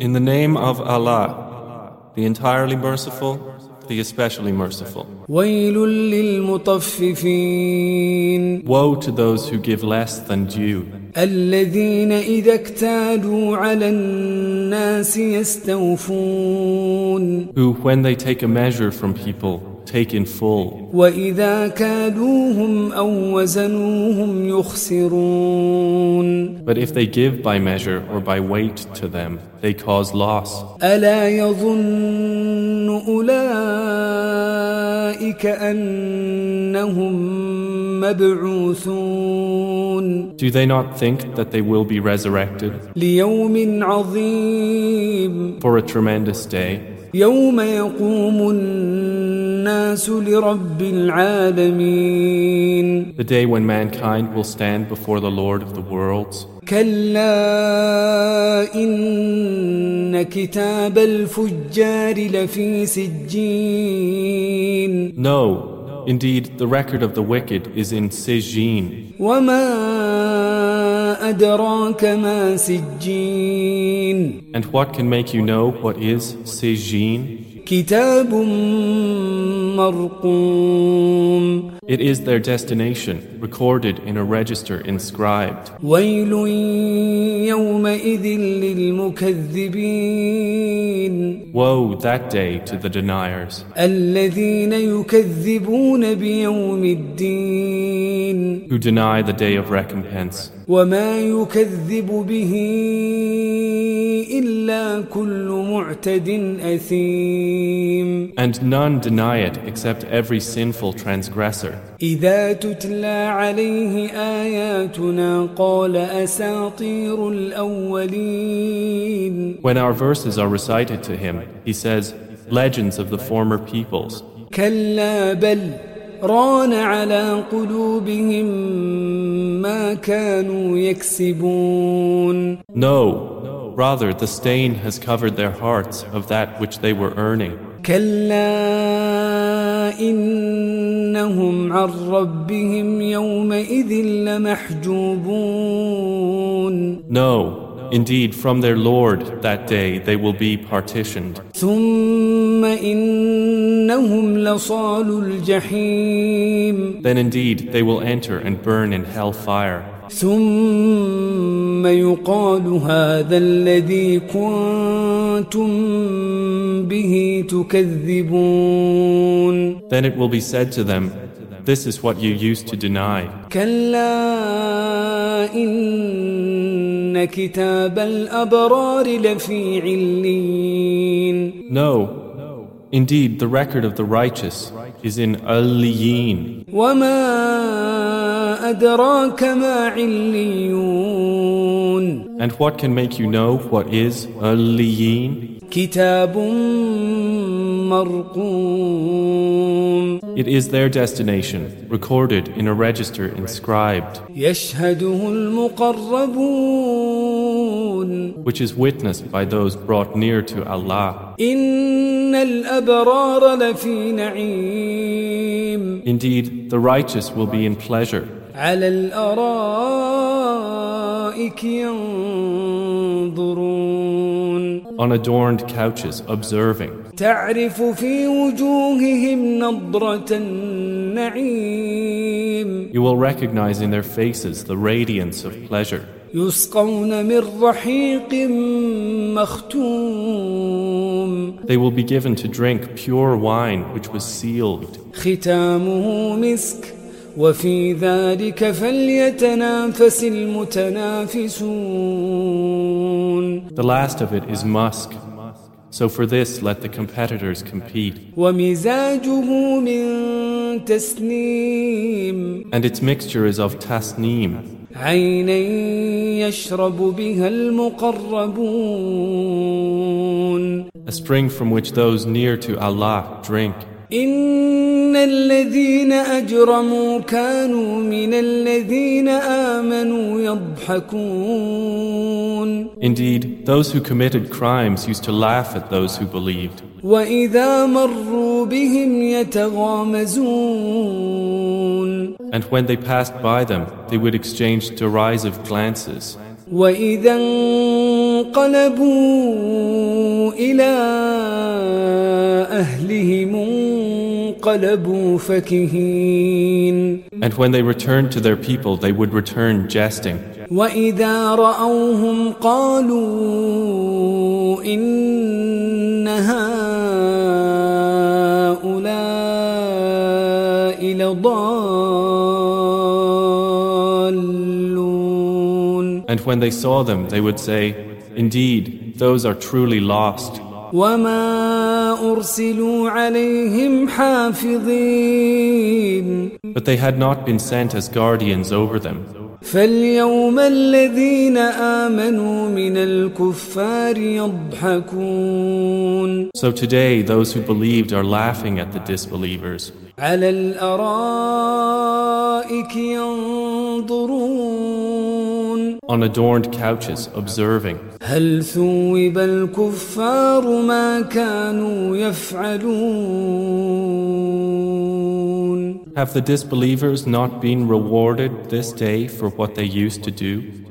In the name of Allah, the entirely merciful, the especially merciful. Woe to those who give less than due. Who, when they take a measure from people, take in full. But if they give by measure or by weight to them, they cause loss. Do they not think that they will be resurrected? For a tremendous day. يوم يقوم الناس لرب العالمين the day when mankind will stand before the Lord of the worlds? كلا إن كتاب الفجار لفي سجين No, indeed, the record of the wicked is in Sijin. وما And what can make you know what is Sijjin? It is their destination, recorded in a register inscribed. Woe that day to the deniers. Who deny the day of recompense. وما يكذب به إلا كل معتد أثيم And none deny it except every sinful transgressor. إذا تتلى عليه آياتنا قال أساطير الأولين When our verses are recited to him, he says, Legends of the former peoples. كلا بل ران على قلوبهم ما كانوا يكسبون No, rather, the stain has covered their hearts of that which they were earning. كلا إنهم عن ربهم يومئذ لمحجوبون No, indeed, from their Lord that day they will be partitioned. ثم إنهم لصال الجحيم Then indeed they will enter and burn in hell fire. ثم يقال هذا الذي كنتم به تكذبون Then it will be said to them, This is what you used to deny. كلا إن كتاب الأبرار لفي علين No, indeed, the record of the righteous is in Aliyin. وما أدراك ما عليون And what can make you know what is Aliyin? كتاب مرقوم It is their destination, recorded in a register inscribed, يشهده المقربون which is witnessed by those brought near to Allah. إن الأبرار لفي نعيم Indeed, the righteous will be in pleasure. على الأرائك ينظرون on adorned couches observing. تعرف في وجوههم نضرة النعيم You will recognize in their faces the radiance of pleasure. يسقون من رحيق مختوم They will be given to drink pure wine which was sealed. ختامه مسك وفي ذلك فليتنافس المتنافسون The last of it is musk. So for this let the competitors compete. ومزاجه من تسنيم And its mixture is of tasneem, عينا يشرب بها المقربون a spring from which those near to Allah drink. إن الذين أجرموا كانوا من الذين آمنوا يضحكون Indeed, those who committed crimes used to laugh at those who believed. وإذا مروا بهم يتغامزون And when they passed by them, they would exchange derisive glances. وإذا انقلبوا إلى أهلهم انقلبوا فكهين And when they returned to their people, they would return jesting. وإذا رأوهم قالوا إن هؤلاء لضالون And when they saw them, they would say, Indeed, those are truly lost. وما أرسلوا عليهم حافظين But they had not been sent as guardians over them. فاليوم الذين آمنوا من الكفار يضحكون So today, those who believed are laughing at the disbelievers. على الأرائك ينظرون on adorned couches observing. Have the disbelievers not been rewarded this day for what they used to do?